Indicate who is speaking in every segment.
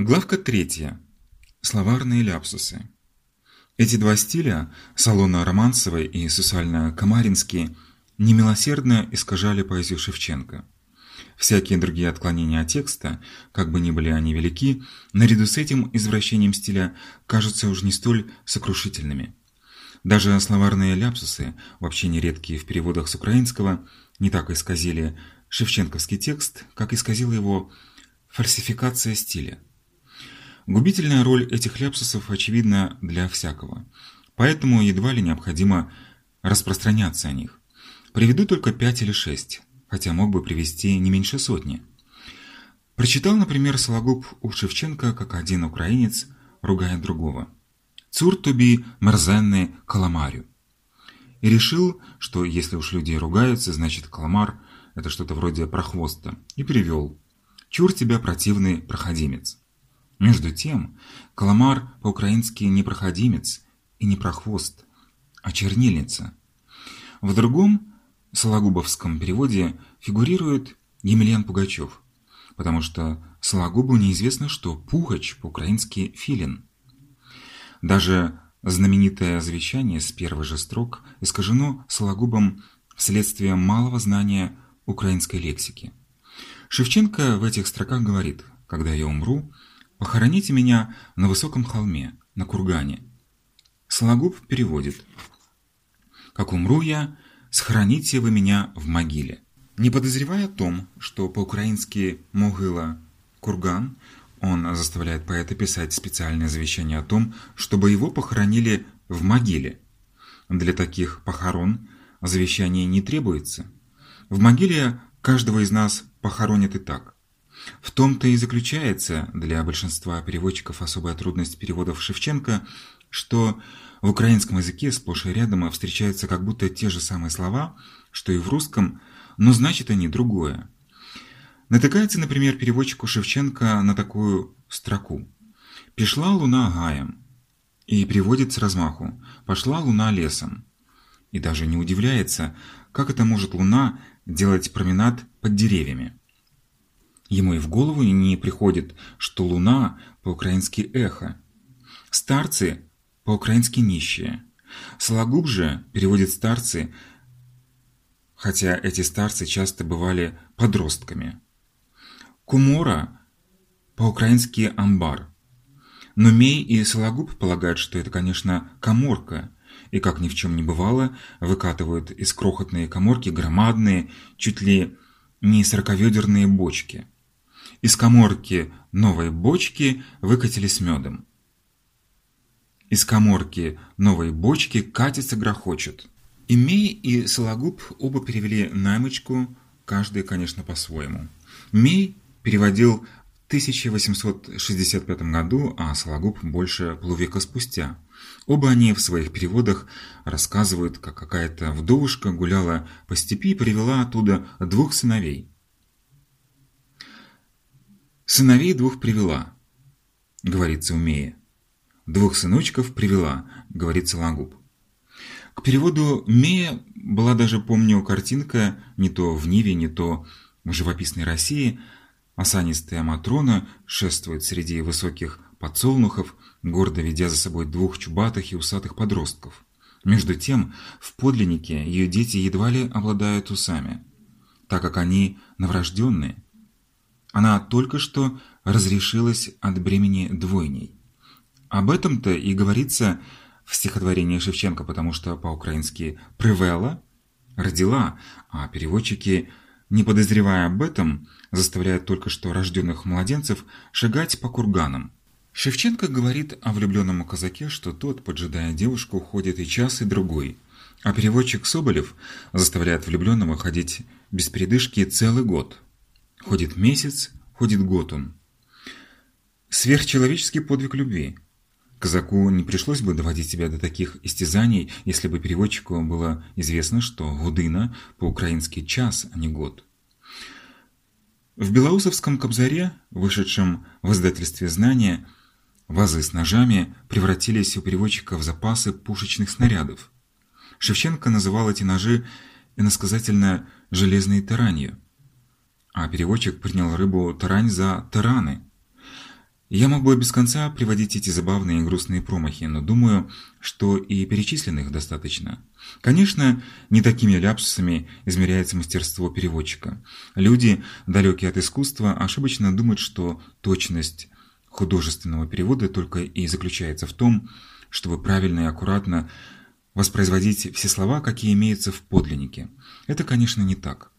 Speaker 1: Главка третья. Словарные ляпсусы. Эти два стиля, салонно-романсовый и сусально-камаринский, немилосердно искажали поэзию Шевченко. Всякие другие отклонения от текста, как бы ни были они велики, наряду с этим извращением стиля кажутся уж не столь сокрушительными. Даже словарные ляпсусы, вообще нередкие в переводах с украинского, не так исказили шевченковский текст, как исказила его фальсификация стиля. Губительная роль этих ляпсусов очевидна для всякого, поэтому едва ли необходимо распространяться о них. Приведу только пять или шесть, хотя мог бы привести не меньше сотни. Прочитал, например, Сологуб у Шевченко, как один украинец ругает другого. «Цур тобі мерзенний каламарю». И решил, что если уж люди ругаются, значит каламар – это что-то вроде прохвоста, и перевел «Чур тебя, противный проходимец». Между тем, каламар по-украински не проходимец и не прохвост, а чернильница. В другом сологубовском переводе фигурирует Емельян Пугачев, потому что Сологубу неизвестно, что Пугач по-украински филин. Даже знаменитое завещание с первых же строк искажено Сологубом вследствие малого знания украинской лексики. Шевченко в этих строках говорит «Когда я умру, похороните меня на высоком холме, на кургане». Сологуб переводит «Как умру я, схороните вы меня в могиле». Не подозревая о том, что по-украински «могила» – «курган», он заставляет поэта писать специальное завещание о том, чтобы его похоронили в могиле. Для таких похорон завещание не требуется. В могиле каждого из нас похоронят и так. В том-то и заключается для большинства переводчиков особая трудность переводов Шевченко, что в украинском языке сплошь и рядом встречаются как будто те же самые слова, что и в русском, но значит они другое. Натыкается, например, переводчику Шевченко на такую строку «Пішла луна гаем» и приводит с размаху «Пошла луна лесом». И даже не удивляется, как это может луна делать променад под деревьями. Ему и в голову не приходит, что луна по-украински эхо. Старцы по-украински нищие. Сологуб же переводит старцы, хотя эти старцы часто бывали подростками. Кумора по-украински амбар. Но Мей и Сологуб полагают, что это, конечно, коморка, и, как ни в чем не бывало, выкатывают из крохотной коморки громадные, чуть ли не сороковедерные бочки. Из коморки новой бочки выкатили с медом. Из коморки новой бочки катится грохочет. И Мей, и Сологуб оба перевели наймочку, каждый, конечно, по-своему. Мей переводил в 1865 году, а Сологуб больше полувека спустя. Оба они в своих переводах рассказывают, как какая-то вдовушка гуляла по степи и привела оттуда двух сыновей. «Сыновей двух привела», — говорится умея. «Двух сыночков привела», — говорит Сологуб. К переводу Мея была даже, помню, картинка не то в Ниве, не то в живописной России. Осанистая Матрона шествует среди высоких подсолнухов, гордо ведя за собой двух чубатых и усатых подростков. Между тем, в подлиннике ее дети едва ли обладают усами, так как они новорожденные. Она только что разрешилась от бремени двойней. Об этом-то и говорится в стихотворении Шевченко, потому что по-украински «привела» – «родила», а переводчики, не подозревая об этом, заставляют только что рожденных младенцев шагать по курганам. Шевченко говорит о влюбленном казаке, что тот, поджидая девушку, ходит и час, и другой, а переводчик Соболев заставляет влюбленного ходить без передышки целый год. Ходит месяц, ходит год он. Сверхчеловеческий подвиг любви – Казаку не пришлось бы доводить себя до таких истязаний, если бы переводчику было известно, что «гудына» по-украински «час», а не «год». В Белоусовском кобзаре, вышедшем в издательстве «Знания», вазы с ножами превратились у переводчика в запасы пушечных снарядов. Шевченко называл эти ножи иносказательно «железной таранью», а переводчик принял рыбу тарань за тараны – Я мог бы без конца приводить эти забавные и грустные промахи, но думаю, что и перечисленных достаточно. Конечно, не такими ляпсусами измеряется мастерство переводчика. Люди, далекие от искусства, ошибочно думают, что точность художественного перевода только и заключается в том, чтобы правильно и аккуратно воспроизводить все слова, какие имеются в подлиннике. Это, конечно, не так.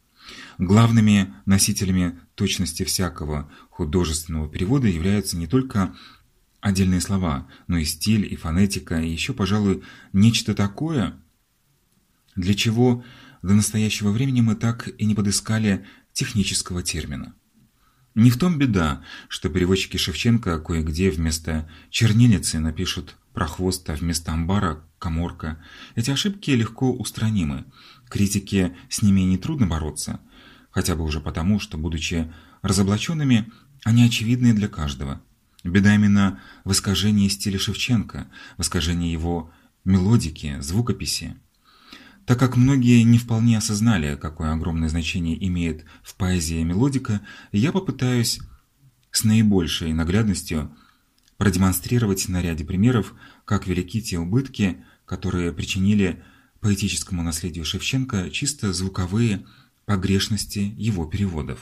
Speaker 1: Главными носителями точности всякого художественного перевода являются не только отдельные слова, но и стиль, и фонетика, и еще, пожалуй, нечто такое, для чего до настоящего времени мы так и не подыскали технического термина. Не в том беда, что переводчики Шевченко кое-где вместо чернильницы напишут прохвост, а вместо амбара – коморка. Эти ошибки легко устранимы. Критике с ними нетрудно бороться, хотя бы уже потому, что, будучи разоблаченными, они очевидны для каждого. Беда именно в искажении стиля Шевченко, в искажении его мелодики, звукописи. Так как многие не вполне осознали, какое огромное значение имеет в поэзии мелодика, я попытаюсь с наибольшей наглядностью продемонстрировать на ряде примеров, как велики те убытки, которые причинили поэтическому наследию Шевченко чисто звуковые погрешности его переводов.